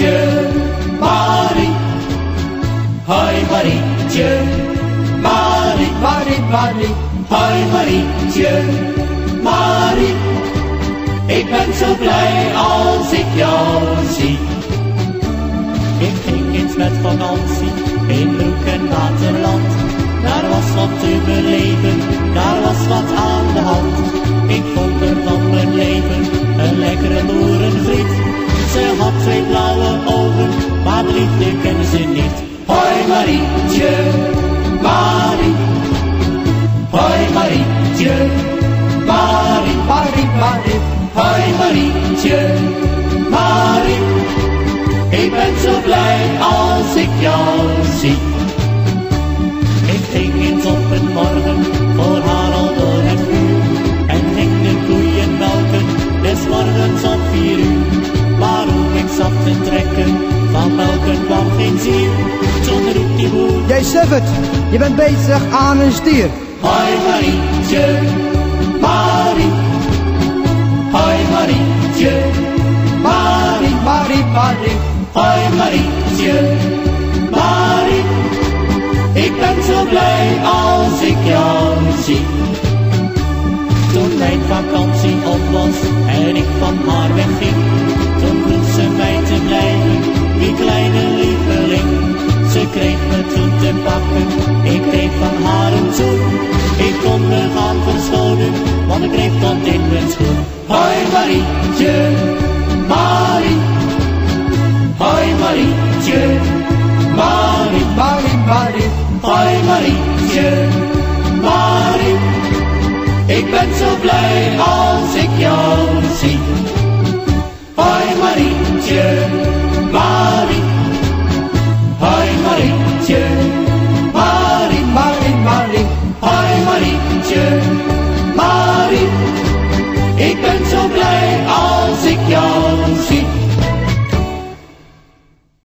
Marietje, Marie. Hoi Marietje, Marie, Marie, Marie. Hoi Marietje, Marie. Ik ben zo blij als ik jou zie. Ik ging eens met vakantie in Broek en Waterland. Daar was wat te beleven, daar was wat Marietje, Marie. Hoi Marietje, Marie, Marie, Marie. Hoi Marietje, suffert, je bent bezig aan een stier. hoi Marietje, Marie. Hoi Marietje, Marie, Marie, Marie, hoi Marietje, Marie. Ik ben zo blij als ik jou zie. Toen mijn vakantie op was en ik van haar Hoi Marietje, Marie. Hoi Marietje, Marie. Marie, Marie. Hoi Marietje, Marie. Ik ben zo blij als ik jou zie. Hoi Marietje, Marie. Hoi Marietje,